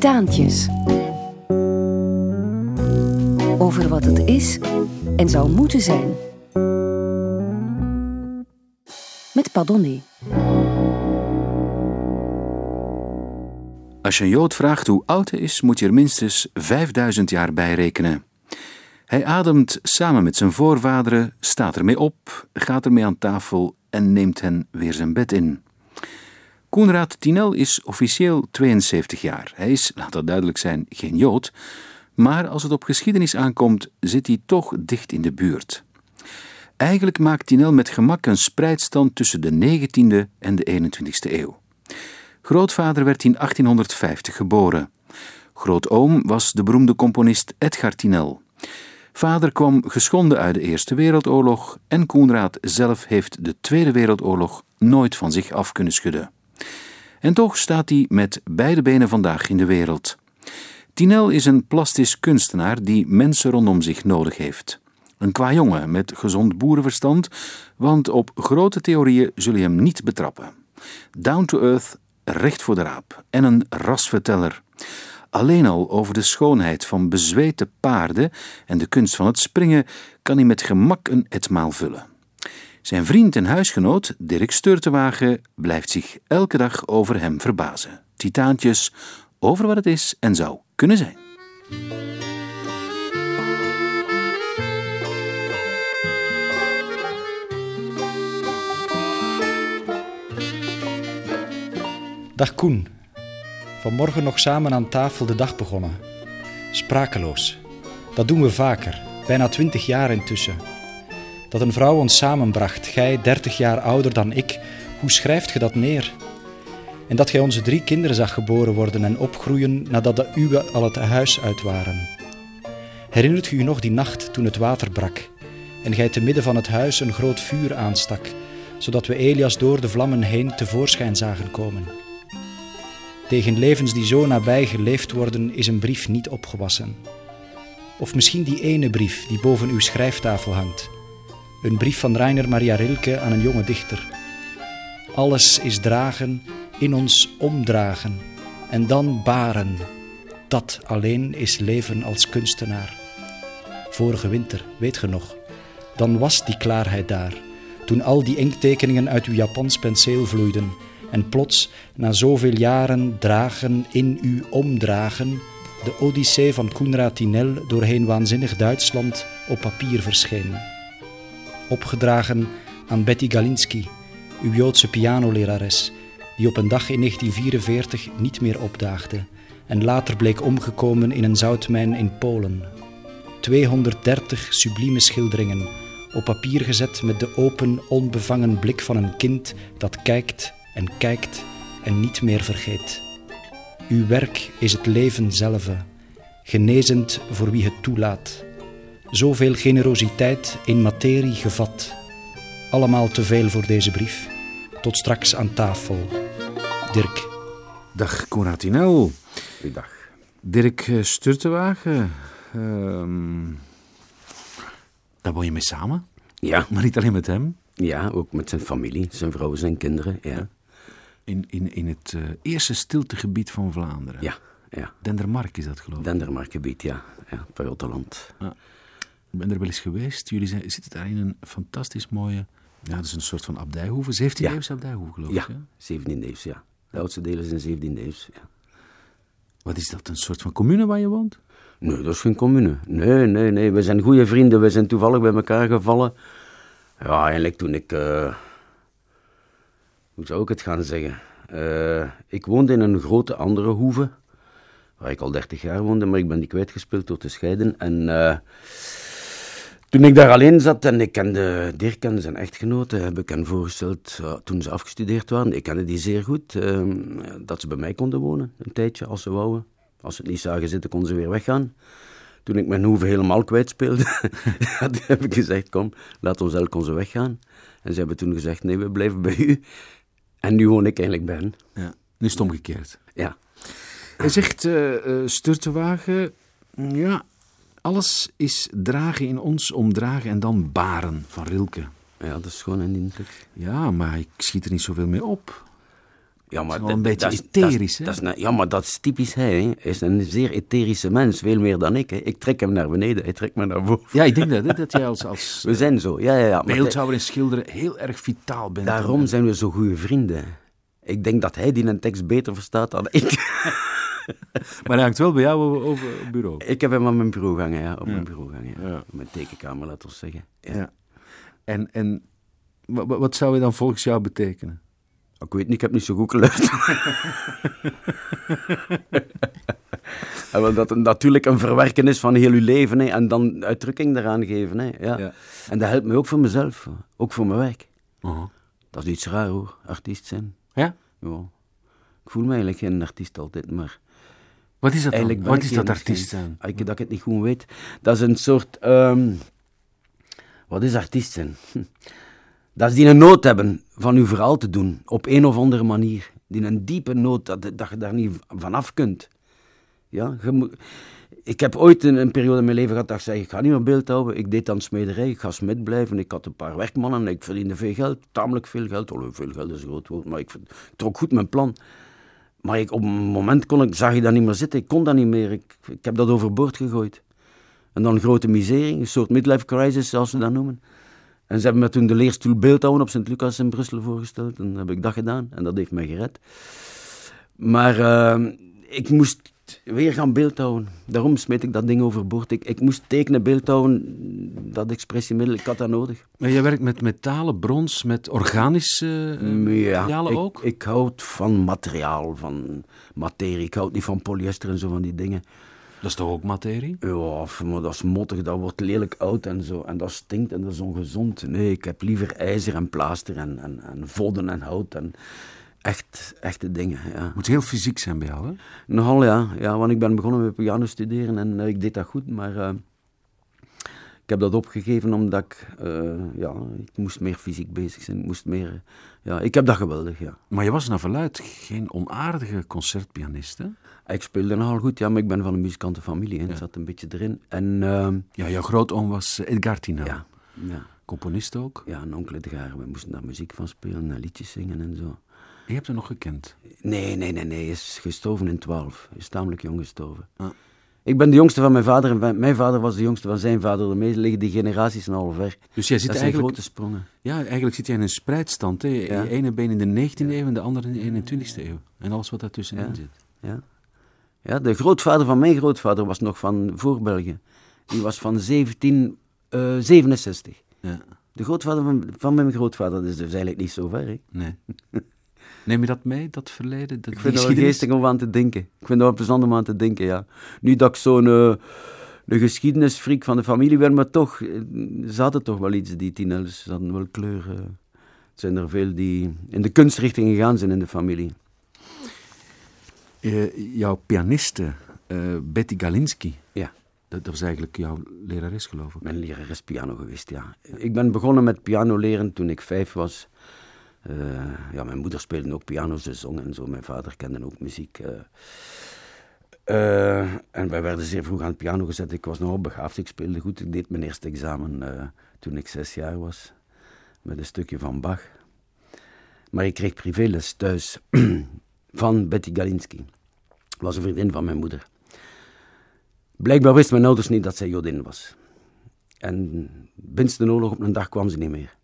Titaantjes. Over wat het is en zou moeten zijn. Met Padonné. Als je een Jood vraagt hoe oud hij is, moet je er minstens 5000 jaar bij rekenen. Hij ademt samen met zijn voorvaderen, staat ermee op, gaat ermee aan tafel en neemt hen weer zijn bed in. Koenraad Tinel is officieel 72 jaar. Hij is, laat dat duidelijk zijn, geen Jood, maar als het op geschiedenis aankomt, zit hij toch dicht in de buurt. Eigenlijk maakt Tinel met gemak een spreidstand tussen de 19e en de 21e eeuw. Grootvader werd in 1850 geboren. Grootoom was de beroemde componist Edgar Tinel. Vader kwam geschonden uit de Eerste Wereldoorlog en Koenraad zelf heeft de Tweede Wereldoorlog nooit van zich af kunnen schudden. En toch staat hij met beide benen vandaag in de wereld. Tinel is een plastisch kunstenaar die mensen rondom zich nodig heeft. Een qua jongen met gezond boerenverstand, want op grote theorieën zul je hem niet betrappen. Down to earth, recht voor de raap en een rasverteller. Alleen al over de schoonheid van bezwete paarden en de kunst van het springen kan hij met gemak een etmaal vullen. Zijn vriend en huisgenoot, Dirk Sturtewagen, blijft zich elke dag over hem verbazen. Titaantjes over wat het is en zou kunnen zijn. Dag Koen. Vanmorgen nog samen aan tafel de dag begonnen. Sprakeloos. Dat doen we vaker, bijna twintig jaar intussen. Dat een vrouw ons samenbracht, gij dertig jaar ouder dan ik, hoe schrijft ge dat neer? En dat gij onze drie kinderen zag geboren worden en opgroeien nadat de uwe al het huis uit waren. Herinnert ge u nog die nacht toen het water brak en gij te midden van het huis een groot vuur aanstak, zodat we Elias door de vlammen heen tevoorschijn zagen komen? Tegen levens die zo nabij geleefd worden, is een brief niet opgewassen. Of misschien die ene brief die boven uw schrijftafel hangt. Een brief van Rainer Maria Rilke aan een jonge dichter. Alles is dragen, in ons omdragen en dan baren. Dat alleen is leven als kunstenaar. Vorige winter, weet ge nog, dan was die klaarheid daar, toen al die inktekeningen uit uw Japans penseel vloeiden en plots, na zoveel jaren dragen in u omdragen, de Odyssee van Koenraad Tinel doorheen waanzinnig Duitsland op papier verscheen. Opgedragen aan Betty Galinski, uw Joodse pianolerares, die op een dag in 1944 niet meer opdaagde en later bleek omgekomen in een zoutmijn in Polen. 230 sublieme schilderingen, op papier gezet met de open, onbevangen blik van een kind dat kijkt en kijkt en niet meer vergeet. Uw werk is het leven zelf, genezend voor wie het toelaat. Zoveel generositeit in materie gevat. Allemaal te veel voor deze brief. Tot straks aan tafel. Dirk. Dag Coratinel. Goeiedag. Dirk eh, Sturtewagen. Ehm daar woon je mee samen, Ja, maar niet alleen met hem. ja, ook met zijn familie, zijn vrouw, zijn kinderen. Ja, In, in, in het eh, eerste stiltegebied van Vlaanderen. ja, ja. Dendermark is dat geloof ik. Dendermarkgebied, ja. ja Pajottenland. Ik ben er wel eens geweest. Jullie zijn, zitten daar in een fantastisch mooie... Ja, dat is een soort van abdijhoeve. 17e Ja. abdijhoeve geloof Ja, ik. Hè? 17e eeuws, ja. De oudste is in 17e eeuws, ja. Wat is dat, een soort van commune waar je woont? Nee, dat is geen commune. Nee, nee, nee. We zijn goede vrienden. We zijn toevallig bij elkaar gevallen. Ja, eigenlijk toen ik... eh, hoe zou ik het gaan zeggen? Eh, ik woonde in een grote andere hoeve. Waar ik al 30 jaar woonde, maar ik ben die kwijtgespeeld door te scheiden. En eh, toen ik daar alleen zat en ik kende Dirk en zijn echtgenote, heb ik hen voorgesteld, toen ze afgestudeerd waren, ik kende die zeer goed, eh, dat ze bij mij konden wonen, een tijdje, als ze wouden. Als ze het niet zagen zitten, konden ze weer weggaan. Toen ik mijn hoeve helemaal kwijtspeelde, heb ik gezegd, kom, laat ons elk onze weg gaan. En ze hebben toen gezegd, nee, we blijven bij u. En nu woon ik eigenlijk bij hen. Ja. Nu is het omgekeerd. Ja, Hij zegt, eh eh, Sturtewagen, ja, alles is dragen in ons, omdragen en dan baren van Rilke. ja dat is gewoon een indruk. Ja, maar ik schiet er niet zoveel mee op. Ja, maar dat- een beetje dat is- etherisch, dat is- is ja, maar dat is typisch hij. hè. Hij is een zeer etherische mens, veel meer dan ik. Hè. Ik trek hem naar beneden, hij trekt me naar boven. Ja, ik denk dat, dat jij als, als We zijn zo, ja, ja, ja. Beeldhouwer en schilderen heel erg vitaal bent. daarom zijn we zo goede vrienden. Ik denk dat hij die een tekst beter verstaat dan ik. Maar hij hangt wel bij jou over, over het bureau. ik heb hem aan mijn bureau hangen, ja. Op mijn bureau hangen, ja. Mijn tekenkamer, laten we zeggen. Ja. Ja. En, en wa- wa- wat zou hij dan volgens jou betekenen? Ik weet niet, ik heb niet zo goed geluisterd. En wel dat het natuurlijk een verwerken is van heel uw leven hè, en dan uitdrukking daaraan geven. Hè, ja. Ja. En dat helpt me ook voor mezelf, ook voor mijn werk. Uh-huh. Dat is iets raar hoor, artiest zijn. Ja? Ja. Ik voel me eigenlijk geen artiest altijd, maar Wat is dat eigenlijk Wat is dat artiest zijn? Ik dat ik het niet goed weet. Dat is een soort... ehm, wat is artiest zijn? Dat is die een nood hebben van uw verhaal te doen, op een of andere manier. Die een diepe nood, dat, dat je daar niet vanaf kunt. Ja, je. Ik heb ooit een, een periode in mijn leven gehad dat ik zei, ik ga niet meer beeld houden. Ik deed dan smederij, ik ga smid blijven. Ik had een paar werkmannen, ik verdiende veel geld, tamelijk veel geld. Oh, veel geld is een groot woord, maar ik, ik trok goed mijn plan. Maar ik, op een moment kon ik, zag ik dat niet meer zitten, ik kon dat niet meer. Ik, ik heb dat overboord gegooid. En dan grote miserie, een soort midlife crisis, zoals ze dat noemen. En ze hebben me toen de leerstoel beeldhouden op Sint-Lucas in Brussel voorgesteld. En dan heb ik dat gedaan en dat heeft mij gered. Maar eh, ik moest weer gaan beeldhouden. Daarom smeet ik dat ding overboord. Ik, ik moest tekenen, beeldhouden, dat expressiemiddel, ik had dat nodig. Maar jij werkt met metalen, brons, met organische eh, materialen ik, ook? ik houd van materiaal, van materie. Ik houd niet van polyester en zo van die dingen. Dat is toch ook materie? Ja, maar dat is mottig, dat wordt lelijk oud en zo. En dat stinkt en dat is ongezond. Nee, ik heb liever ijzer en plaaster en, en, en vodden en hout en echt, echte dingen, ja. Moet heel fysiek zijn bij jou, hè? Nogal ja, ja, want ik ben begonnen met piano studeren en eh, ik deed dat goed, maar eh, ik heb dat opgegeven omdat ik, eh, ja, ik moest meer fysiek bezig zijn. Ik moest meer, ja, ik heb dat geweldig, ja. Maar je was naar verluid geen onaardige concertpianist, hè? Ik speelde nogal goed, ja, maar ik ben van een muzikantenfamilie, hè. het zat een beetje erin. En ehm, Ja, jouw grootoom was Edgar Tina. ja, ja, Componist ook. ja, een onkel Edgar, we moesten daar muziek van spelen, naar liedjes zingen en zo. Je hebt hem nog gekend. Nee, nee, nee, nee. Hij is gestorven in 12. Hij is tamelijk jong gestorven. Ah. Ik ben de jongste van mijn vader en mijn- vader was de jongste van zijn vader. Daarmee liggen die generaties al ver. Dus jij zit dat eigenlijk... grote sprongen. Ja, eigenlijk zit jij in een spreidstand. Hè? Ja. Je ene been in de 19e eeuw en de andere in de 21e eeuw. En alles wat daartussenin Ja. zit. Ja. ja, de grootvader van mijn grootvader was nog van voor België. Die was van 1767. Ja, de grootvader van, van mijn grootvader is dus eigenlijk niet zo ver. Hè. nee. Neem je dat mee, dat verleden? Dat, Ik vind die het geestig om aan te denken. Ik vind het wel plezant om aan te denken, ja. Nu dat ik zo'n eh, een geschiedenisfreak van de familie ben, maar toch, eh, ze hadden toch wel iets, die tieners. Ze hadden wel kleur. eh. Het zijn er veel die in de kunstrichting gegaan zijn in de familie. Eh, jouw pianiste, eh, Betty Galinski, Ja, dat, dat was eigenlijk jouw lerares, geloof ik. mijn lerares piano geweest, ja. Ik ben begonnen met piano leren toen ik vijf was. Eh, ja, mijn moeder speelde ook piano, ze zong en zo. Mijn vader kende ook muziek. eh. Eh, en wij werden zeer vroeg aan het piano gezet. Ik was nogal begaafd, ik speelde goed. Ik deed mijn eerste examen toen ik zes jaar was, met een stukje van Bach. Maar ik kreeg privéles thuis van Betty Galinski. was een vriendin van mijn moeder. Blijkbaar wisten mijn ouders niet dat zij Jodin was. En binnen de oorlog op een dag kwam ze niet meer.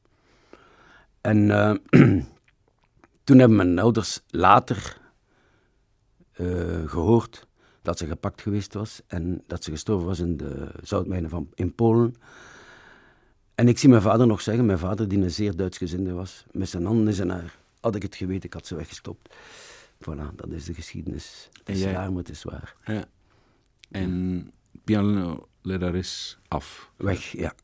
En eh, toen hebben mijn ouders later eh, gehoord dat ze gepakt geweest was en dat ze gestorven was in de zoutmijnen van, in Polen. En ik zie mijn vader nog zeggen, mijn vader die een zeer Duitsgezinde was, met zijn handen in zijn haar. Had ik het geweten, ik had ze weggestopt. Voilà, dat is de geschiedenis. Het is jij- raar, maar het is waar. Ja. En pianolerares af. Weg, ja.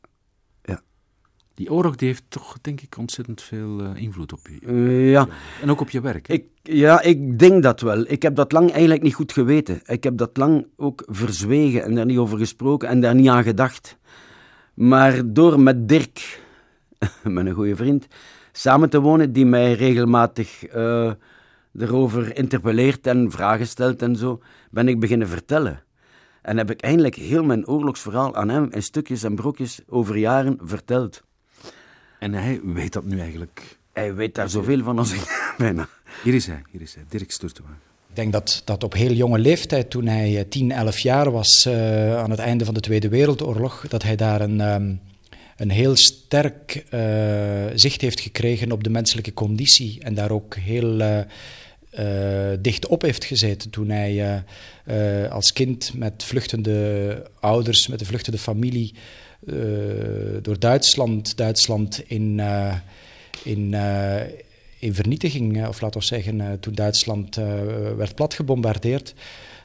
Die oorlog die heeft toch, denk ik, ontzettend veel eh, invloed op je. Eh, ja. En ook op je werk. Ik, ja, ik denk dat wel. Ik heb dat lang eigenlijk niet goed geweten. Ik heb dat lang ook verzwegen en daar niet over gesproken en daar niet aan gedacht. Maar door met Dirk, mijn goede vriend, samen te wonen, die mij regelmatig eh, erover interpelleert en vragen stelt en zo, ben ik beginnen vertellen. En heb ik eindelijk heel mijn oorlogsverhaal aan hem in stukjes en brokjes over jaren verteld. En hij weet dat nu eigenlijk. Hij weet daar zoveel van als ik, bijna. Hier is hij, hier is hij, Dirk Sturtewagen. Ik denk dat, dat op heel jonge leeftijd, toen hij 10, 11 jaar was, uh, aan het einde van de Tweede Wereldoorlog, dat hij daar een, um, een heel sterk uh, zicht heeft gekregen op de menselijke conditie en daar ook heel uh, dicht op heeft gezeten toen hij als kind met vluchtende ouders, met de vluchtende familie door Duitsland, Duitsland in, in in vernietiging, of laten we zeggen, eh, toen Duitsland eh, werd platgebombardeerd,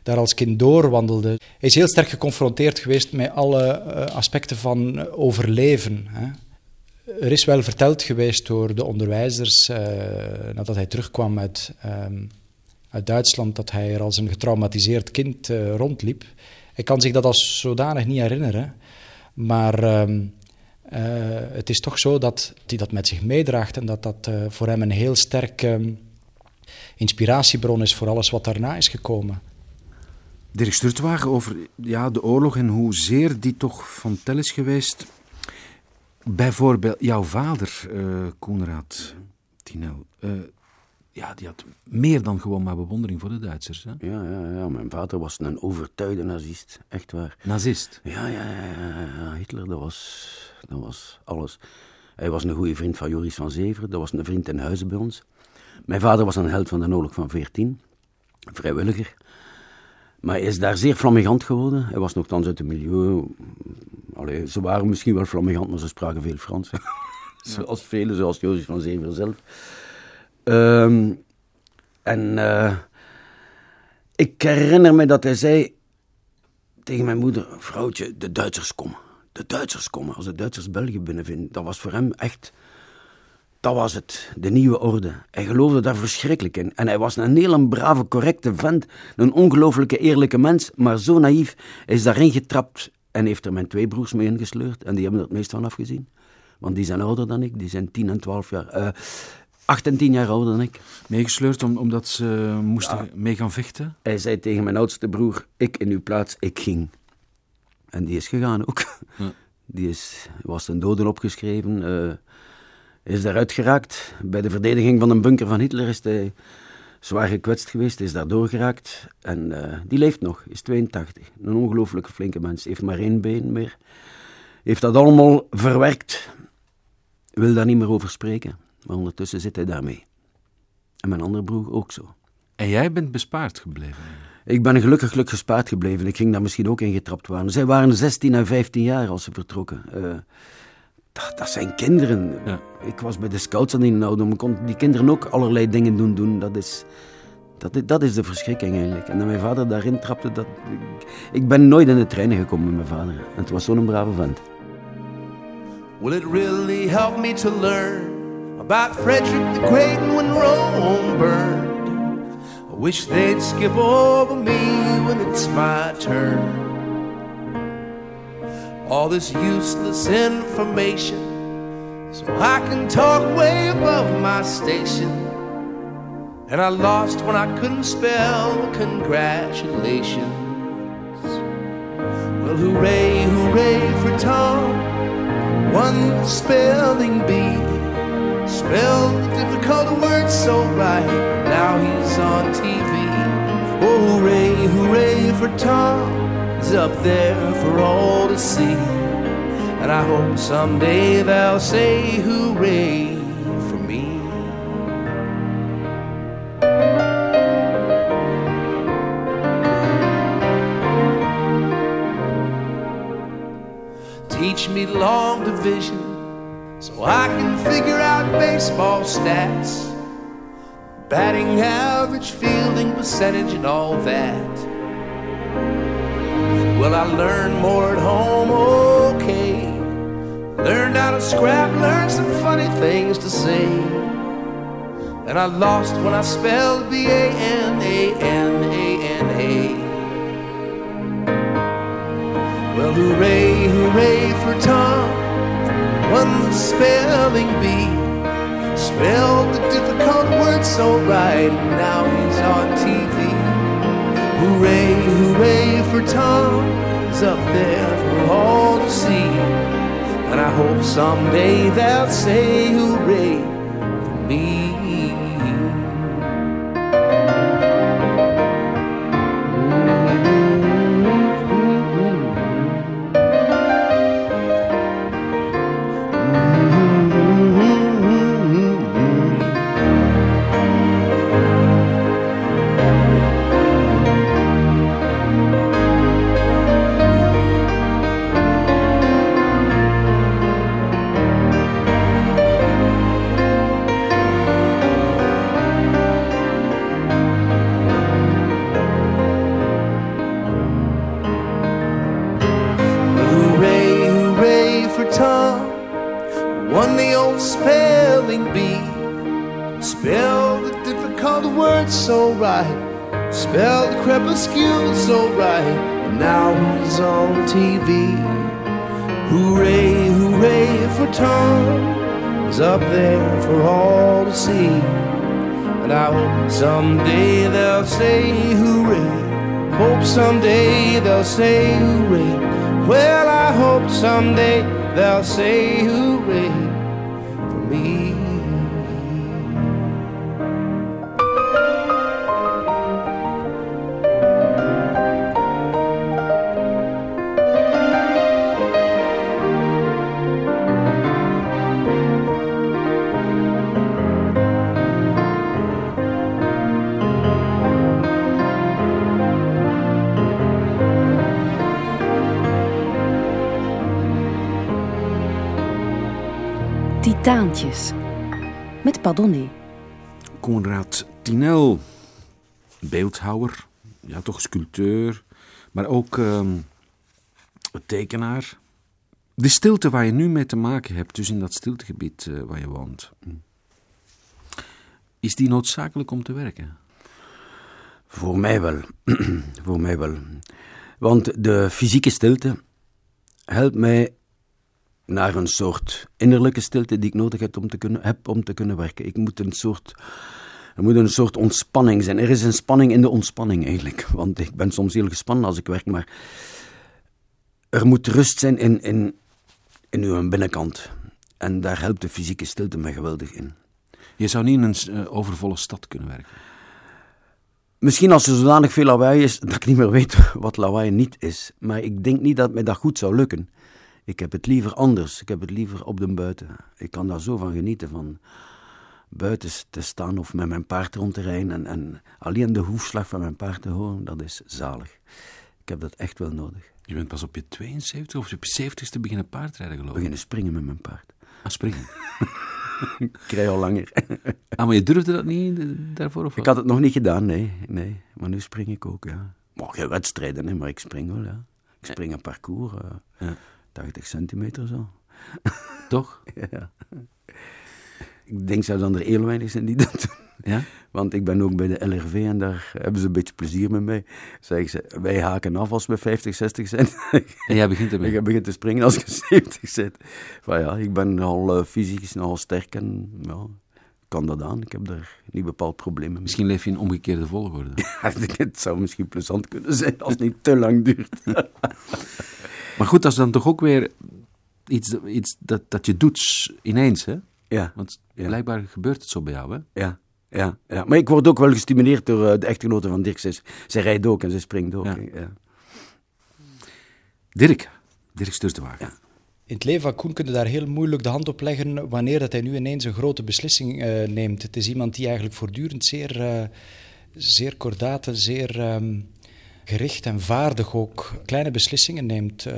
daar als kind doorwandelde. Hij is heel sterk geconfronteerd geweest met alle eh, aspecten van overleven. Hè. Er is wel verteld geweest door de onderwijzers, nadat hij terugkwam uit, ehm, uit Duitsland, dat hij er als een getraumatiseerd kind rondliep. Hij kan zich dat als zodanig niet herinneren, maar ehm, uh, het is toch zo dat hij dat met zich meedraagt en dat dat uh, voor hem een heel sterke um, inspiratiebron is voor alles wat daarna is gekomen. Dirk Sturtwagen over ja, de oorlog en hoezeer die toch van tel is geweest. Bijvoorbeeld jouw vader, uh, Koenraad Tinel ja, die had meer dan gewoon maar bewondering voor de Duitsers. Hè? Ja, ja, ja, mijn vader was een overtuigde nazist, echt waar. Nazist? Ja, ja, ja, ja, Hitler, dat was, dat was alles. Hij was een goede vriend van Joris van Zeveren, dat was een vriend in huizen bij ons. Mijn vader was een held van de oorlog van 14, vrijwilliger. Maar hij is daar zeer flamigant geworden. Hij was nogthans uit het milieu. Allee, ze waren misschien wel flamigant, maar ze spraken veel Frans. zoals velen, zoals Joris van Zeveren zelf. Um, en uh, ik herinner me dat hij zei tegen mijn moeder: Vrouwtje, de Duitsers komen. De Duitsers komen. Als de Duitsers België binnenvinden, dat was voor hem echt. Dat was het, de nieuwe orde. Hij geloofde daar verschrikkelijk in. En hij was een hele brave, correcte vent. Een ongelooflijke, eerlijke mens. Maar zo naïef. Is daarin getrapt en heeft er mijn twee broers mee ingesleurd. En die hebben er het meest van afgezien. Want die zijn ouder dan ik. Die zijn 10 en 12 jaar. Uh, 8 en 10 jaar ouder dan ik. Meegesleurd om, omdat ze moesten mee gaan vechten? Hij zei tegen mijn oudste broer, ik in uw plaats, ik ging. En die is gegaan ook. Ja. Die is, was een doden opgeschreven, uh, is daaruit geraakt. Bij de verdediging van een bunker van Hitler is hij zwaar gekwetst geweest, is daar doorgeraakt. En uh, die leeft nog, is 82. Een ongelooflijke flinke mens, heeft maar één been meer. Heeft dat allemaal verwerkt. Wil daar niet meer over spreken. Maar ondertussen zit hij daarmee. En mijn andere broer ook zo. En jij bent bespaard gebleven? Ik ben gelukkig geluk gespaard gebleven. Ik ging daar misschien ook in getrapt worden. Zij waren 16 en 15 jaar als ze vertrokken. Uh, dat, dat, zijn kinderen. Ja. Ik was bij de scouts aan die ouderdom. Ik kon die kinderen ook allerlei dingen doen. doen. Dat, is, dat, dat is de verschrikking eigenlijk. En dat mijn vader daarin trapte, dat, ik, ik ben nooit in de trein gekomen met mijn vader. En het was zo'n brave vent. Will it really help me to learn about Frederick the Great and when Rome burned. I wish they'd skip over me when it's my turn. All this useless information, so I can talk way above my station. And I lost when I couldn't spell congratulations. Well, hooray, hooray for Tom, one spelling bee. Spelled the difficult words so right. Now he's on TV. Oh, hooray, hooray for Tom. He's up there for all to see. And I hope someday they'll say hooray for me. Teach me long division so I can figure out baseball stats, batting average, fielding percentage, and all that. Well, I learned more at home, okay. Learned how to scrap, learned some funny things to say. And I lost when I spelled B A N A N A N A. Well, hooray, hooray for Tom one spelling bee spelled the difficult word so right. And now he's on TV. Hooray, hooray for Tom. He's up there for all to see. And I hope someday they'll say hooray for me. Right, spelled crepuscule so right. And now he's on TV. Hooray, hooray for Tom. He's up there for all to see. And I hope someday they'll say hooray. Hope someday they'll say hooray. Well, I hope someday they'll say hooray Met Padonné. Konrad Tinel, beeldhouwer, ja toch sculpteur, maar ook ehm, tekenaar. De stilte waar je nu mee te maken hebt, dus in dat stiltegebied eh, waar je woont, is die noodzakelijk om te werken? Voor mij wel. Voor mij wel. Want de fysieke stilte helpt mij naar een soort innerlijke stilte die ik nodig heb om te kunnen, heb om te kunnen werken. Ik moet een soort, er moet een soort ontspanning zijn. Er is een spanning in de ontspanning eigenlijk. Want ik ben soms heel gespannen als ik werk, maar er moet rust zijn in, in, in uw binnenkant. En daar helpt de fysieke stilte mij geweldig in. Je zou niet in een eh, overvolle stad kunnen werken. Misschien als er zodanig veel lawaai is dat ik niet meer weet wat lawaai niet is. Maar ik denk niet dat mij dat goed zou lukken. Ik heb het liever anders. Ik heb het liever op de buiten. Ik kan daar zo van genieten, van buiten te staan of met mijn paard rond te rijden. En, en alleen de hoefslag van mijn paard te horen, dat is zalig. Ik heb dat echt wel nodig. Je bent pas op je 72 of op je 70ste beginnen paardrijden, geloof ik. Beginnen springen met mijn paard. Ah, springen. ik rij al langer. ah, maar je durfde dat niet eh, daarvoor? Of ik had het nog niet gedaan, nee. nee. Maar nu spring ik ook, ja. Mag geen wedstrijden, hè, maar ik spring wel, ja. Ik spring een parcours. Uh, ja. 80 centimeter zo. Toch? ja. Ik denk zelfs dat er heel weinig zijn die dat doen. Ja? Want ik ben ook bij de LRV en daar hebben ze een beetje plezier met mij. Zeggen ze, wij haken af als we 50, 60 zijn. En jij begint ermee? Ik begin te springen als ik 70 zit. Van ja, ik ben al uh, fysisch nogal sterk en ja, kan dat aan. Ik heb daar niet bepaald problemen mee. Misschien leef je in omgekeerde volgorde. ja, het zou misschien plezant kunnen zijn als het niet te lang duurt. Maar goed, dat is dan toch ook weer iets, iets dat, dat je doet ineens, hè? Ja. Want blijkbaar gebeurt het zo bij jou, hè? Ja. Ja, ja, maar ik word ook wel gestimuleerd door uh, de echtgenote van Dirk. Zij, zij rijdt ook en ze springt ook. Ja. Ja. Dirk, Dirk Sturtewagen. Ja. In het leven van Koen kun je daar heel moeilijk de hand op leggen wanneer dat hij nu ineens een grote beslissing uh, neemt. Het is iemand die eigenlijk voortdurend zeer, uh, zeer kordate, zeer um, gericht en vaardig ook kleine beslissingen neemt. Uh,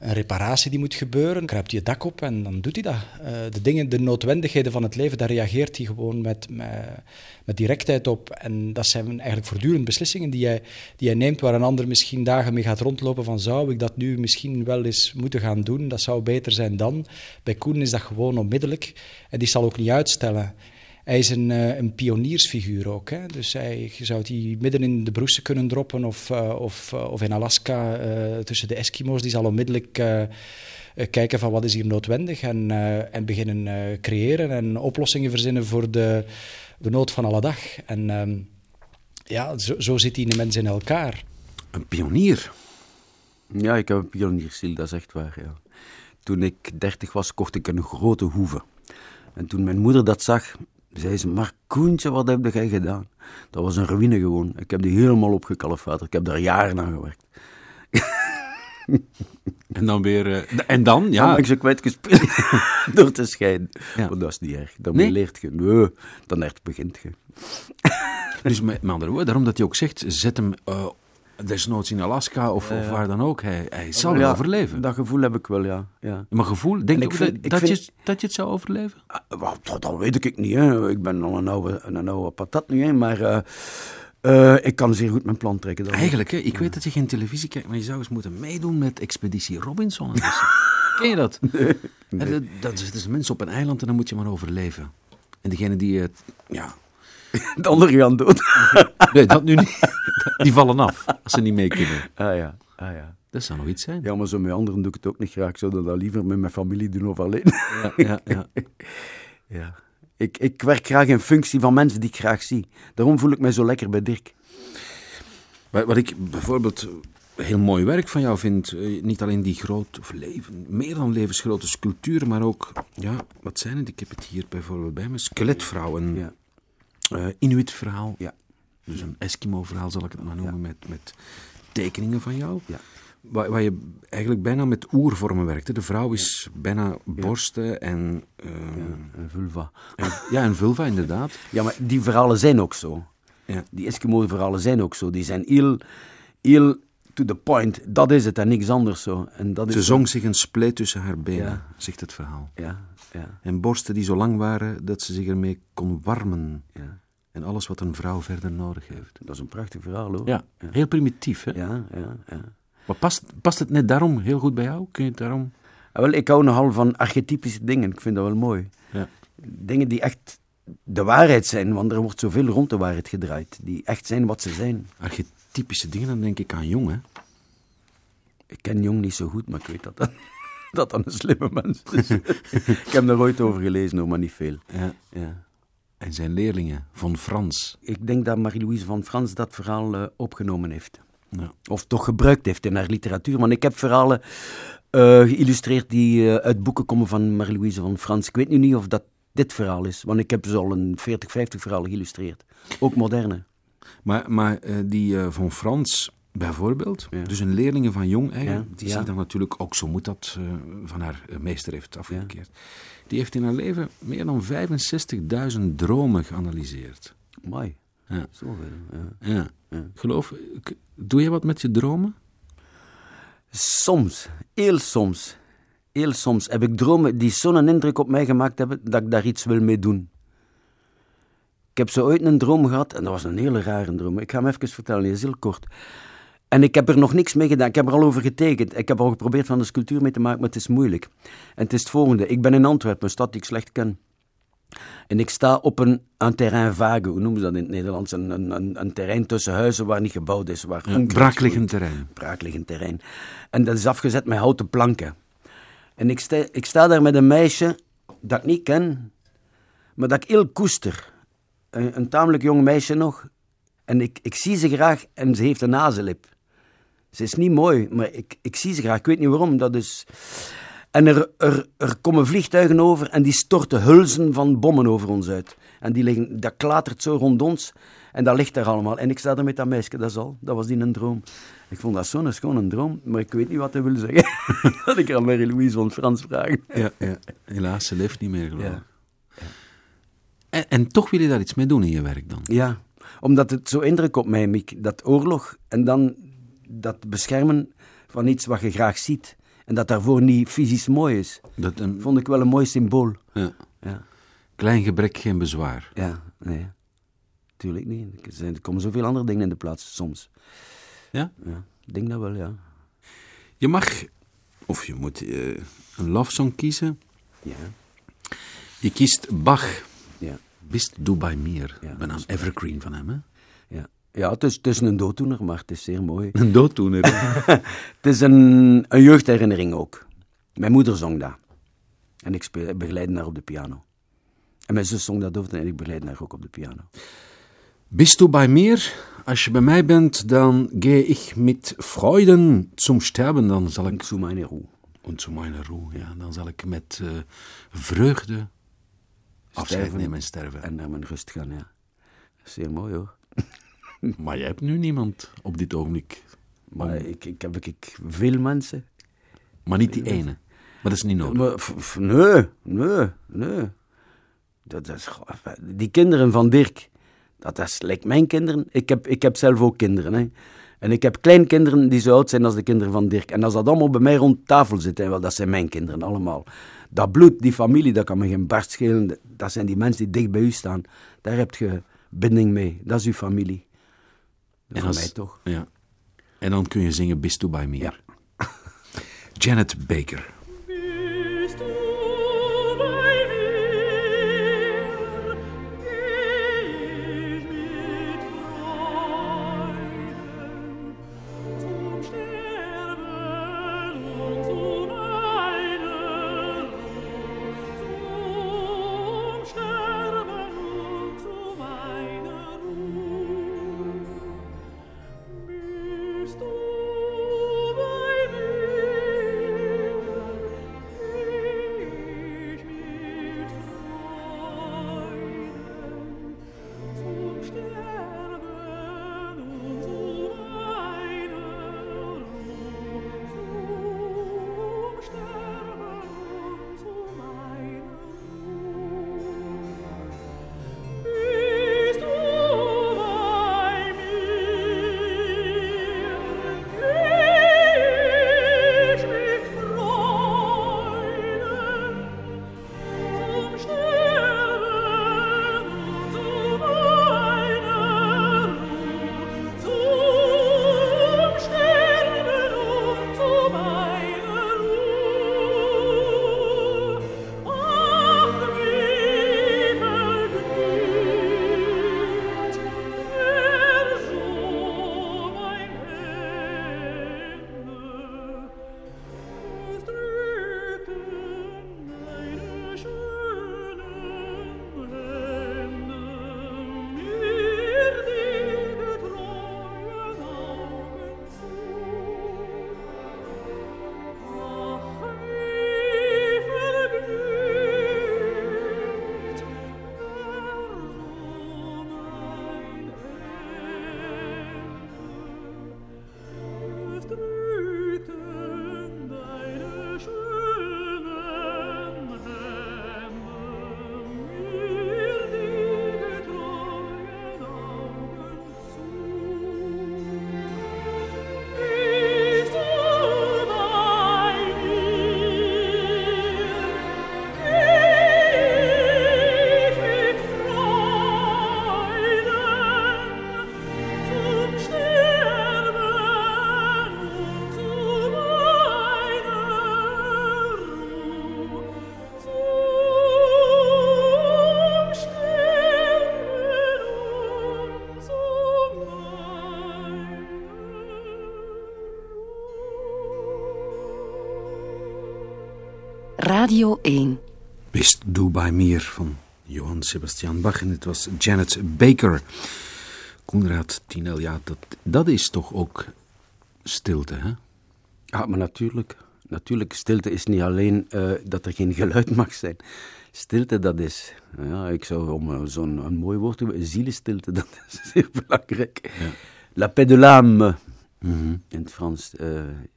een reparatie die moet gebeuren, kruipt hij het dak op en dan doet hij dat. Uh, de dingen, de noodwendigheden van het leven, daar reageert hij gewoon met, met, directheid op. En dat zijn eigenlijk voortdurend beslissingen die hij, die hij neemt, waar een ander misschien dagen mee gaat rondlopen van zou ik dat nu misschien wel eens moeten gaan doen, dat zou beter zijn dan. Bij Koen is dat gewoon onmiddellijk en die zal ook niet uitstellen. Hij is een, uh, een pioniersfiguur ook. Hè? Dus hij, je zou die midden in de broessen kunnen droppen of, uh, of, uh, of in Alaska tussen de Eskimo's. Die zal onmiddellijk kijken van wat is hier noodwendig en, en beginnen creëren en oplossingen verzinnen voor de, de nood van alle dag. En ehm, ja, zo, zo zit die mens in elkaar. Een pionier? Ja, ik heb een pionierziel, dat is echt waar. Ja. Toen ik dertig was, kocht ik een grote hoeve. En toen mijn moeder dat zag, zei ze, maar Koentje, wat heb jij gedaan? Dat was een ruïne gewoon. Ik heb die helemaal opgekalfaterd. Ik heb daar jaren aan gewerkt. En dan weer... Uh, en dan, ja. Dan ben ik ze kwijtgespeeld door te scheiden. Ja. Maar dat is niet erg. Dan nee? leert je. Nee, dan echt begint je. dus met, met andere woorden, daarom dat hij ook zegt, zet hem uh, desnoods in Alaska of, of waar dan ook. Hij, hij zal ja, overleven. Dat gevoel heb ik wel, ja. ja. Maar gevoel, denk je dat, dat, vind... je, dat je het zou overleven? Uh, dat, dat, weet ik niet. Hè. Ik ben al een oude, een oude patat nu, hè. maar... Uh, uh, ik kan zeer goed mijn plan trekken. Dan. Eigenlijk, hè, ik ja. weet dat je geen televisie kijkt, maar je zou eens moeten meedoen met Expeditie Robinson. Ken je dat? Nee, nee. Dan zitten ze mensen op een eiland en dan moet je maar overleven. En degene die, uh, ja, De gaan dood. Nee, dat nu niet. Die vallen af als ze niet mee kunnen. Ah ja, ah ja. Dat zou nog iets zijn. Ja, maar zo met anderen doe ik het ook niet graag. Ik zou dat liever met mijn familie doen of alleen. Ja, ja, ja. Ja. Ik, ik werk graag in functie van mensen die ik graag zie. Daarom voel ik mij zo lekker bij Dirk. Wat wat ik bijvoorbeeld heel mooi werk van jou vind, eh, niet alleen die groot, of leven, meer dan levensgrote sculpturen, maar ook, ja, wat zijn het? Ik heb het hier bijvoorbeeld bij me, skeletvrouw, een Ja. eh, Inuit-verhaal. Ja. Dus een Eskimo-verhaal zal ik het maar noemen, met, met tekeningen van jou. Ja. Waar, waar je eigenlijk bijna met oervormen werkt. hè. De vrouw is bijna borsten en, Een vulva. en- ja, en vulva inderdaad. Ja, maar die verhalen zijn ook zo. Ja. Die Eskimo-verhalen zijn ook zo. Die zijn heel, heel to the point. Dat is het en niks anders zo. En dat is Ze zong zich een spleet tussen haar benen, zegt het verhaal. Ja, ja, En borsten die zo lang waren dat ze zich ermee kon warmen. ja. En alles wat een vrouw verder nodig heeft. Dat is een prachtig verhaal hoor. Ja, heel primitief, hè? ja, ja. ja. Maar past, past het net daarom heel goed bij jou? Kun je het daarom... Ah, wel, ik hou nogal van archetypische dingen. Ik vind dat wel mooi. Ja. Dingen die echt de waarheid zijn, want er wordt zoveel rond de waarheid gedraaid. Die echt zijn wat ze zijn. Archetypische dingen, dan denk ik aan jong, hè? Ik ken Jong niet zo goed, maar ik weet dat dat, dat, dat een slimme mens is. ik heb er ooit over gelezen, hoor, maar niet veel. Ja. Ja. En zijn leerlingen, von Frans. Ik denk dat Marie-Louise van Frans dat verhaal eh, opgenomen heeft. Ja. Of toch gebruikt heeft in haar literatuur. Want ik heb verhalen eh, geïllustreerd die eh, uit boeken komen van Marie-Louise van Frans. Ik weet nu niet of dat dit verhaal is, want ik heb dus al een 40, 50 verhalen geïllustreerd. Ook moderne. Maar, maar die von Frans, bijvoorbeeld, Ja. dus een leerlinge van jong eigenlijk, Ja, die zich dan natuurlijk, ook zo moet dat, eh, van haar eh, meester heeft afgekeerd. Die heeft in haar leven meer dan 65.000 dromen geanalyseerd. Mooi. Ja. Zoveel. Ja. Ja. Ja. Geloof, doe je wat met je dromen? Soms, heel soms, heel soms heb ik dromen die zo'n indruk op mij gemaakt hebben dat ik daar iets wil mee doen. Ik heb zo ooit een droom gehad, en dat was een hele rare droom. Ik ga hem even vertellen, heel kort. En ik heb er nog niks mee gedaan. Ik heb er al over getekend. Ik heb al geprobeerd van de sculptuur mee te maken, maar het is moeilijk. En het is het volgende. Ik ben in Antwerpen, een stad die ik slecht ken. En ik sta op een, een terrein vage, hoe noemen ze dat in het Nederlands? Een, een, een, een terrein tussen huizen waar niet gebouwd is. Waar Een braakliggend terrein. braakliggend terrein. En dat is afgezet met houten planken. En ik sta, ik sta daar met een meisje dat ik niet ken, maar dat ik heel koester. Een, een tamelijk jong meisje nog. En ik, ik zie ze graag en ze heeft een nazellip. Ze is niet mooi, maar ik, ik zie ze graag. Ik weet niet waarom. Dat is... En er, er, er komen vliegtuigen over en die storten hulzen van bommen over ons uit. En die liggen, dat klatert zo rond ons en dat ligt daar allemaal. En ik sta daar met dat meisje, dat is al. Dat was in een droom. Ik vond dat zo'n schone droom, maar ik weet niet wat hij wil zeggen. dat ik aan Marie-Louise van Frans vragen. Ja, ja. Helaas, ze leeft niet meer, geloof ik. Ja. En, en toch wil je daar iets mee doen in je werk dan? Ja, omdat het zo indruk op mij, Miek, dat oorlog en dan dat beschermen van iets wat je graag ziet. En dat daarvoor niet fysisch mooi is. Dat een Vond ik wel een mooi symbool. ja, Ja, klein gebrek, geen bezwaar. ja nee. Tuurlijk niet. Er komen zoveel andere dingen in de plaats, soms. Ja? Ja, ik denk dat wel, ja. Je mag, of je moet eh, een love song kiezen. Ja, Je kiest Bach, ja, Bist du bei mir. Ja, een evergreen van hem, hè? Ja. Het is, het is een dooddoener, maar het is zeer mooi. Een dooddoener. Het is een, een jeugdherinnering ook. Mijn moeder zong dat. En ik speel, ik begeleidde haar op de piano. En mijn zus zong dat ook en ik begeleidde haar ook op de piano. Bist du bei mir? Als je bij mij bent, dan gehe ich mit Freuden zum Sterben. Dan zal Ik ik, zoem mijn roe. und zu meiner Ruhe, ja, dan zal ik met eh, vreugde afscheid nemen en sterven. En naar mijn rust gaan, ja. Zeer mooi hoor. Maar je hebt nu niemand op dit ogenblik. Maar ik, ik heb ik, veel mensen. Maar niet die ene. Maar dat is niet nodig. Maar, f- f- nee, nee, nee. Dat, is, die kinderen van Dirk, dat is lijkt mijn kinderen. Ik heb, ik heb zelf ook kinderen. Hè. En ik heb kleinkinderen die zo oud zijn als de kinderen van Dirk. En als dat allemaal bij mij rond tafel zit, wel, dat zijn mijn kinderen allemaal. Dat bloed, die familie, dat kan me geen barst schelen. Dat zijn die mensen die dicht bij u staan. Daar heb je binding mee. Dat is uw familie. En als- mij toch. Ja. En dan kun je zingen Bist du bei mir. Ja. Janet Baker. Radio 1. Bist du bei mir van Johann Sebastian Bach en het was Janet Baker. Konrad Tinel, ja, dat, dat is toch ook stilte, hè? Ja, maar natuurlijk. Natuurlijk, stilte is niet alleen eh, dat er geen geluid mag zijn. Stilte, dat is, ja, ik zou om eh, zo'n een mooi woord te hebben, zielestilte, dat is zeer belangrijk. La paix de l'âme, in het Frans, eh,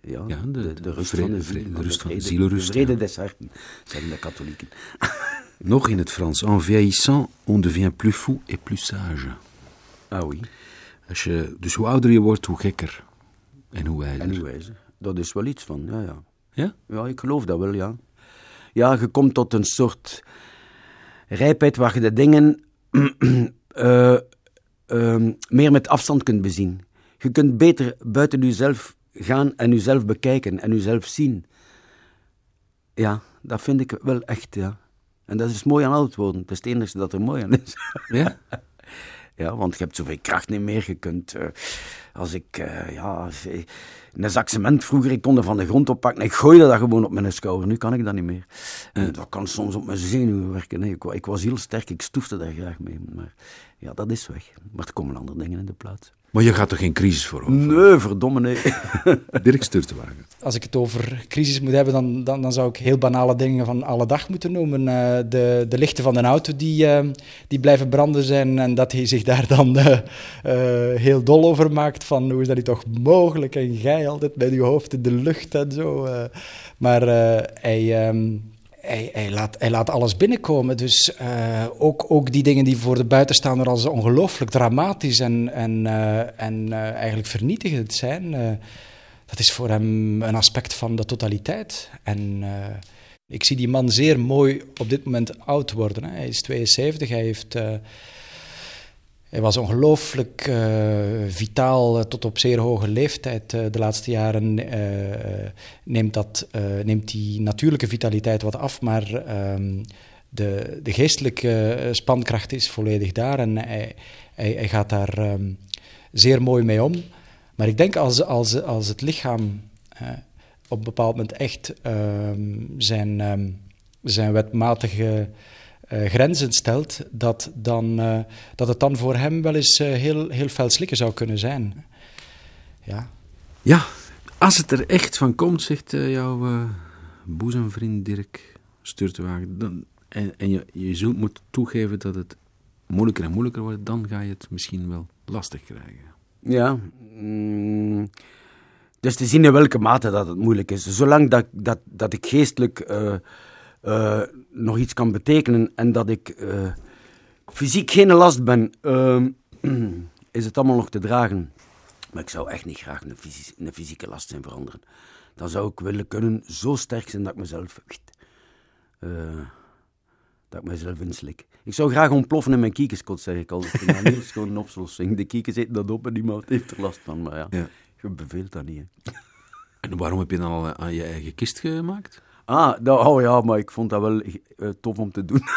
ja, Ja, de- de, rust vrede- van de rust van de vrede- zielenrust, De vrede ja. des harten, zeggen de katholieken. Nog in het Frans. En vieillissant, on devient plus fou et plus sage. Ah oui, Als je, dus hoe ouder je wordt, hoe gekker. En hoe wijzer. en hoe wijze. Dat is wel iets van, ja, ja. Ja? Ja, ik geloof dat wel, ja. Ja, je komt tot een soort rijpheid waar je de dingen eh, ehm, meer met afstand kunt bezien. Je kunt beter buiten jezelf gaan en jezelf bekijken en jezelf zien. Ja, dat vind ik wel echt, ja. En dat is mooi aan oud worden. Dat is het enige dat er mooi aan is. Ja? Ja, want je hebt zoveel kracht niet meer. Je kunt, eh, als ik, eh, ja, als, een zak cement vroeger, ik kon er van de grond oppakken. Ik gooide dat gewoon op mijn schouder. Nu kan ik dat niet meer. En dat kan soms op mijn zenuwen werken. Nee, ik, ik was heel sterk, ik stoefde daar graag mee. Maar ja, dat is weg. Maar er komen andere dingen in de plaats. Maar je gaat er geen crisis voor over. Nee, verdomme nee. Dirk Sturtewagen. Als ik het over crisis moet hebben, dan, dan, dan zou ik heel banale dingen van alle dag moeten noemen. Eh, de, de lichten van een auto die, eh, die blijven branden zijn en dat hij zich daar dan eh, heel dol over maakt. Van hoe is dat nu toch mogelijk? En jij altijd met je hoofd in de lucht en zo. eh. maar eh, hij, ehm, hij, hij, laat, hij laat alles binnenkomen. Dus eh, ook, ook die dingen die voor de buitenstaander als ongelooflijk dramatisch en, en, en eigenlijk vernietigend zijn. dat is voor hem een aspect van de totaliteit. En ik zie die man zeer mooi op dit moment oud worden. Hij is 72, hij heeft... hij was ongelooflijk eh, vitaal eh, tot op zeer hoge leeftijd. Eh, de laatste jaren neemt, dat, neemt die natuurlijke vitaliteit wat af, maar ehm, de, de geestelijke spankracht is volledig daar en hij, hij, gaat daar ehm, zeer mooi mee om. Maar ik denk als, als, als het lichaam op een bepaald moment echt ehm, zijn, zijn wetmatige eh, grenzen stelt, dat, dan, eh, dat het dan voor hem wel eens eh, heel, heel fel slikken zou kunnen zijn. Ja. Ja, als het er echt van komt, zegt jouw eh, boezemvriend Dirk Sturtewagen, dan, en, en je, je zult moeten toegeven dat het moeilijker en moeilijker wordt, dan ga je het misschien wel lastig krijgen. Ja. mm, dus te zien in welke mate dat het moeilijk is. Zolang dat, dat, dat ik geestelijk eh, eh, nog iets kan betekenen en dat ik eh, fysiek geen last ben, ehm, is het allemaal nog te dragen. Maar ik zou echt niet graag een, fysi- een fysieke last zijn veranderen. Dan zou ik willen kunnen zo sterk zijn dat ik mezelf... eh, dat ik mezelf inslik. Ik zou graag ontploffen in mijn kiekenskot, zeg ik al. Dat is een heel schone oplossing. De kiekens eten dat op en niemand heeft er last van. Maar ja, Ja. je beveelt dat niet. Hè. En waarom heb je dan al aan je eigen kist gemaakt? Ah, dat, oh ja, maar ik vond dat wel eh, tof om te doen.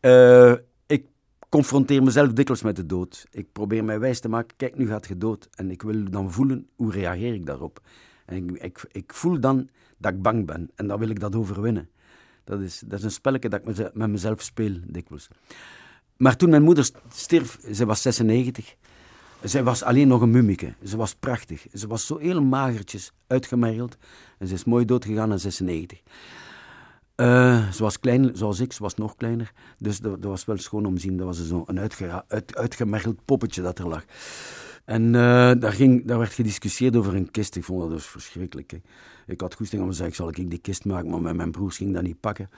Eh, ik confronteer mezelf dikwijls met de dood. Ik probeer mij wijs te maken, kijk, nu gaat je dood. En ik wil dan voelen, hoe reageer ik daarop? En ik, ik, voel dan dat ik bang ben. En dan wil ik dat overwinnen. Dat is, dat is een spelletje dat ik met mezelf speel, dikwijls. Maar toen mijn moeder stierf, ze was 96, zij was alleen nog een mummike. Ze was prachtig. Ze was zo heel magertjes, uitgemergeld. En ze is mooi doodgegaan aan 96. Eh, ze was klein, zoals ik, ze was nog kleiner. Dus dat, dat was wel schoon om te zien. Dat was zo een uitgera- uit, uitgemergeld poppetje dat er lag. En eh, daar, ging, daar werd gediscussieerd over een kist. Ik vond dat dus verschrikkelijk. hè. Ik had goesting om te zeggen, zal ik die kist maken? Maar mijn, mijn broers ging dat niet pakken.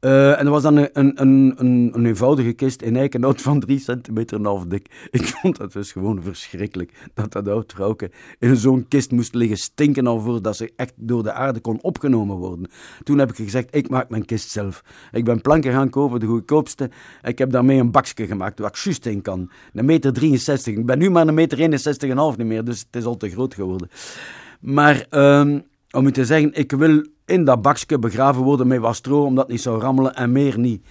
Eh, en er was dan een, een, een, een, een eenvoudige kist in eikenhout van drie centimeter en half dik. Ik vond dat dus gewoon verschrikkelijk. Dat dat oud vrouwke in zo'n kist moest liggen stinken al voordat ze echt door de aarde kon opgenomen worden. Toen heb ik gezegd, ik maak mijn kist zelf. Ik ben planken gaan kopen, de goedkoopste. Ik heb daarmee een bakje gemaakt waar ik juist in kan. Een meter 63. Ik ben nu maar een meter 61 en half niet meer, dus het is al te groot geworden. Maar ehm, om u te zeggen, ik wil in dat bakje begraven worden met wat stro, omdat het niet zou rammelen en meer niet.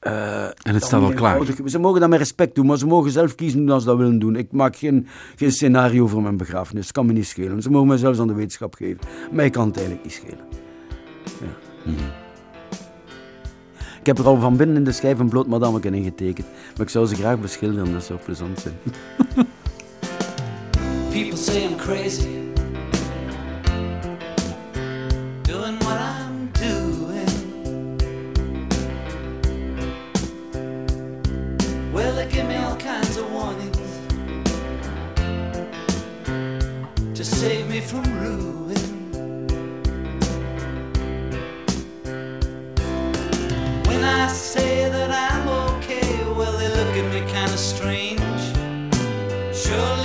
Eh, En het staat al klaar. Ze mogen dat met respect doen, maar ze mogen zelf kiezen hoe ze dat willen doen. Ik maak geen, geen scenario voor mijn begrafenis. kan me niet schelen. Ze mogen mij zelfs aan de wetenschap geven. Mij kan het eigenlijk niet schelen. Ja. Mhm. Ik heb er al van binnen in de schijf een bloot madameke in getekend. Maar ik zou ze graag beschilderen, dat zou plezant zijn. People say I'm crazy. Save me from ruin. When I say that I'm okay, well, they look at me kind of strange. Surely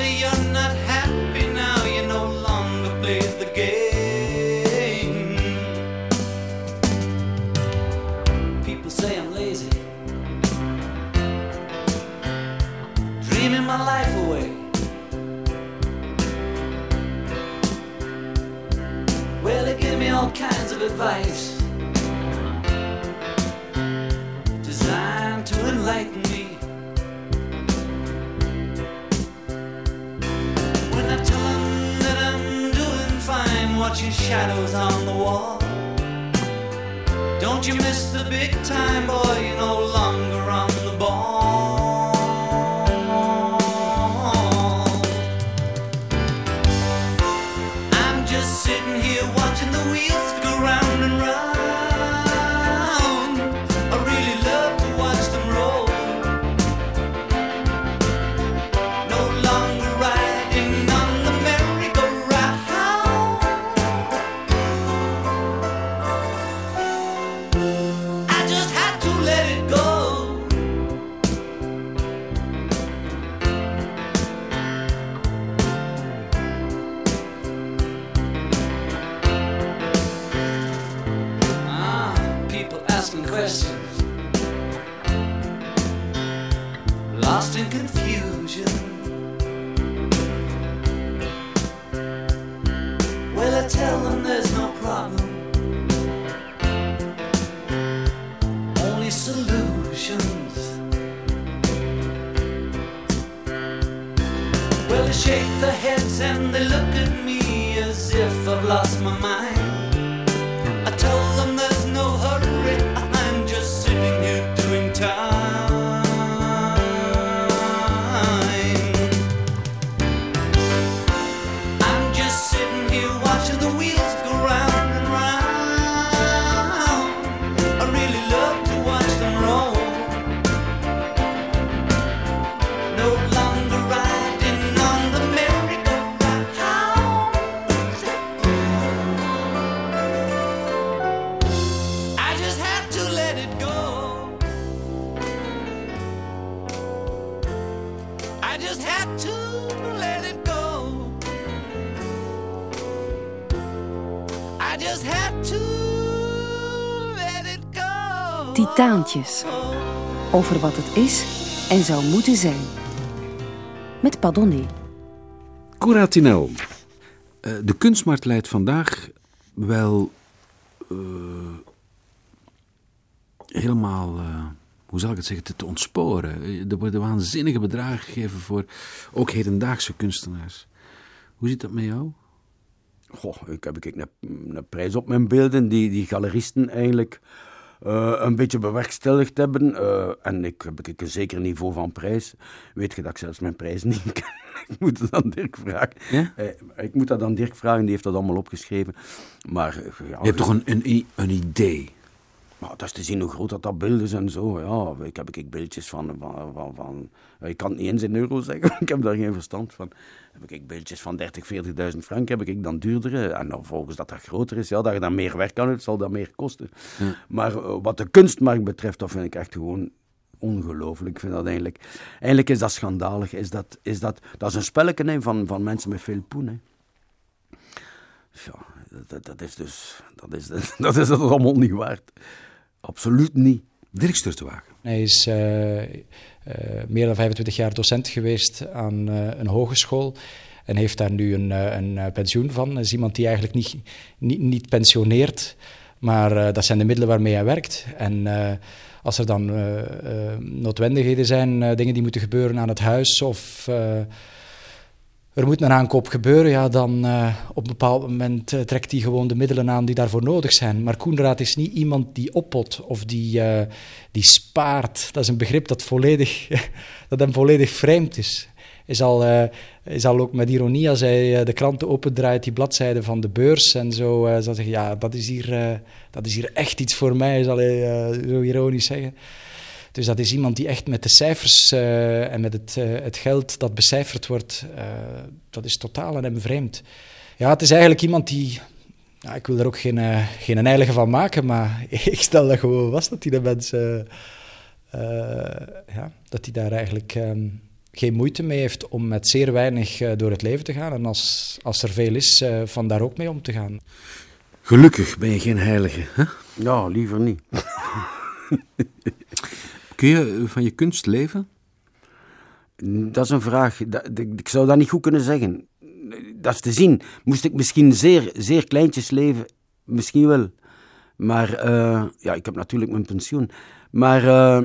vai lost in confusion. Well, I tell them there's no problem, only solutions. Well, they shake their heads and they look at me go. Titaantjes. Over wat het is en zou moeten zijn. Met Padonné. Curatinel. Eh, de kunstmarkt leidt vandaag wel eh, helemaal, eh, hoe zal ik het zeggen, te, ontsporen. Er worden waanzinnige bedragen gegeven voor ook hedendaagse kunstenaars. Hoe zit dat met jou? Goh, ik heb ik een, een prijs op mijn beelden die, die galeristen eigenlijk eh, een beetje bewerkstelligd hebben. eh, en ik heb ik een zeker niveau van prijs. Weet je dat ik zelfs mijn prijs niet ken? ik moet het aan Dirk vragen. Ja? Eh, ik moet dat aan Dirk vragen, die heeft dat allemaal opgeschreven. Maar ja, Je hebt toch een, een, een idee? Maar dat is te zien hoe groot dat, dat beeld is en zo. Ja, ik heb ik beeldjes van, van, van, van... Ik kan het niet eens in euro zeggen, ik heb daar geen verstand van. Heb ik beeldjes van 30, 40.000 frank, heb ik dan duurdere. En dan volgens dat dat groter is, ja, dat je daar meer werk aan hebt, zal dat meer kosten. Maar eh, wat de kunstmarkt betreft, dat vind ik echt gewoon ongelooflijk. Ik vind dat eigenlijk... Eigenlijk is dat schandalig. Is dat, is dat, dat is een spelletje hè, van, van mensen met veel poen. Hè. Ja, dat, dat is dus... Dat is, dat is het allemaal niet waard. Absoluut niet. Dirk Sturtewagen. Hij is eh, eh, meer dan 25 jaar docent geweest aan eh, een hogeschool. En heeft daar nu een, een pensioen van. Hij is iemand die eigenlijk niet, niet, niet pensioneert. Maar dat zijn de middelen waarmee hij werkt. En als er dan noodwendigheden zijn, dingen die moeten gebeuren aan het huis of er moet een aankoop gebeuren, ja, dan uh, op een bepaald moment uh, trekt hij gewoon de middelen aan die daarvoor nodig zijn. Maar Koenraad is niet iemand die oppot of die, uh, die spaart. Dat is een begrip dat, volledig, dat hem volledig vreemd is. Hij zal, is al ook met ironie, als hij de kranten opendraait, die bladzijden van de beurs en zo, zal zeggen, ja, dat is, hier, dat is hier echt iets voor mij, zal hij zo ironisch zeggen. Dus dat is iemand die echt met de cijfers uh, en met het, uh, het, geld dat becijferd wordt, uh, dat is totaal aan hem vreemd. Ja, het is eigenlijk iemand die, ja, ik wil er ook geen, geen heilige van maken, maar ik stel dat gewoon vast dat hij de mensen, ja, dat hij daar eigenlijk um, geen moeite mee heeft om met zeer weinig door het leven te gaan. En als, als er veel is, van daar ook mee om te gaan. Gelukkig ben je geen heilige, hè? Ja, liever niet. Kun je van je kunst leven? Dat is een vraag. Ik zou dat niet goed kunnen zeggen. Dat is te zien. Moest ik misschien zeer, zeer kleintjes leven? Misschien wel. Maar uh, ja, ik heb natuurlijk mijn pensioen. Maar uh,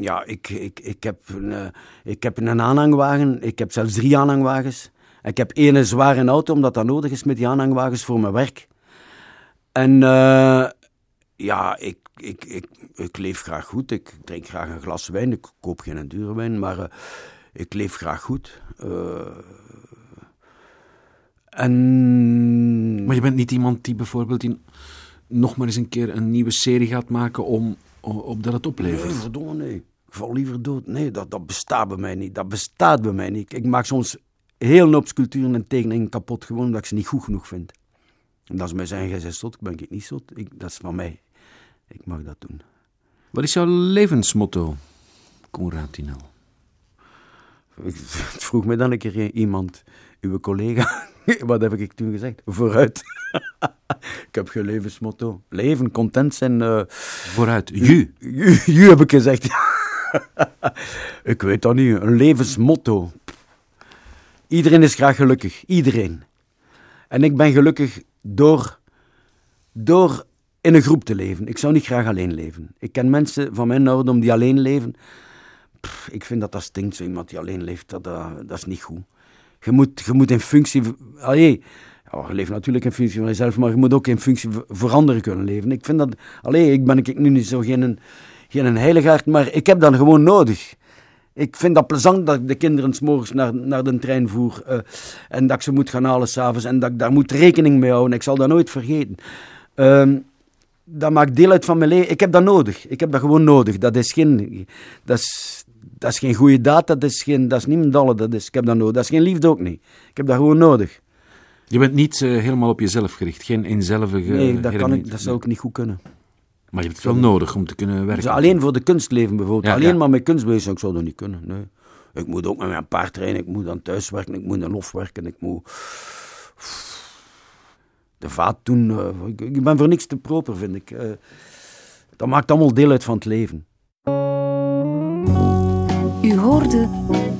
ja, ik, ik, ik, heb een, uh, ik heb een aanhangwagen. Ik heb zelfs drie aanhangwagens. Ik heb één zware auto, omdat dat nodig is met die aanhangwagens voor mijn werk. En ja, ik, ik, ik, ik leef graag goed. Ik drink graag een glas wijn. Ik koop geen dure wijn, maar uh, ik leef graag goed. Uh, en... Maar je bent niet iemand die bijvoorbeeld in, nog maar eens een keer een nieuwe serie gaat maken om, opdat het oplevert? Nee, verdomme nee. Ik val liever dood. Nee, dat, dat bestaat bij mij niet. Dat bestaat bij mij niet. Ik maak soms heel hoop sculpturen en tekeningen kapot, gewoon omdat ik ze niet goed genoeg vind. En dat is mij zijn, jij bent zot, ben ik niet zot. Ik, dat is van mij. Ik mag dat doen. Wat is jouw levensmotto, Conrad Tinel? Het vroeg me dan een keer iemand, uw collega. Wat heb ik toen gezegd? Vooruit. ik heb geen levensmotto. Leven, content zijn. Uh... Vooruit. Ju. Ju heb ik gezegd. ik weet dat niet. Een levensmotto. Iedereen is graag gelukkig. Iedereen. En ik ben gelukkig door, door in een groep te leven. Ik zou niet graag alleen leven. Ik ken mensen van mijn ouderdom die alleen leven. Ik vind dat dat stinkt, zo iemand die alleen leeft. Dat, dat, dat is niet goed. Je moet, je moet in functie... Allee, je leeft natuurlijk in functie van jezelf, maar je moet ook in functie voor anderen kunnen leven. Ik vind dat... Allee, ik ben ik nu niet zo geen, geen heiligaard, maar ik heb dat gewoon nodig. Ik vind dat plezant dat ik de kinderen s'morgens naar, naar de trein voer uh, en dat ik ze moet gaan halen s'avonds en dat ik daar moet rekening mee houden. Ik zal dat nooit vergeten. Uh, dat maakt deel uit van mijn leven. Ik heb dat nodig. Ik heb dat gewoon nodig. Dat is geen, dat is, dat is geen goede daad, dat is, geen, dat is niet mijn dolle. Dat is, ik heb dat nodig. Dat is geen liefde ook niet. Ik heb dat gewoon nodig. Je bent niet uh, helemaal op jezelf gericht, geen eenzelvige... Nee, dat, kan ik, dat zou ik niet goed kunnen. Maar je hebt het wel nodig om te kunnen werken. Dus alleen voor de kunst leven bijvoorbeeld. Ja, alleen ja. maar met kunst bezig zijn, ik zou dat niet kunnen. Nee. Ik moet ook met mijn paard trainen, ik moet aan thuis werken, ik moet aan lof werken, ik moet de vaat doen. Uh, ik, ik, ben voor niks te proper, vind ik. Uh, dat maakt allemaal deel uit van het leven. U hoorde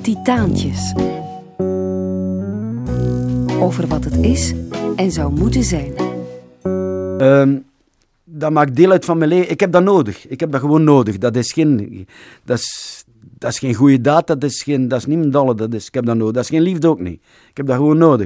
Titaantjes. Over wat het is en zou moeten zijn. Uh, dat maakt deel uit van mijn leven. Ik heb dat nodig. Ik heb dat gewoon nodig. Dat is geen, dat is, dat is geen goede daad. Dat is, geen, dat is niet mijn dolle. Dat is, ik heb dat nodig. Dat is geen liefde ook niet. Ik heb dat gewoon nodig.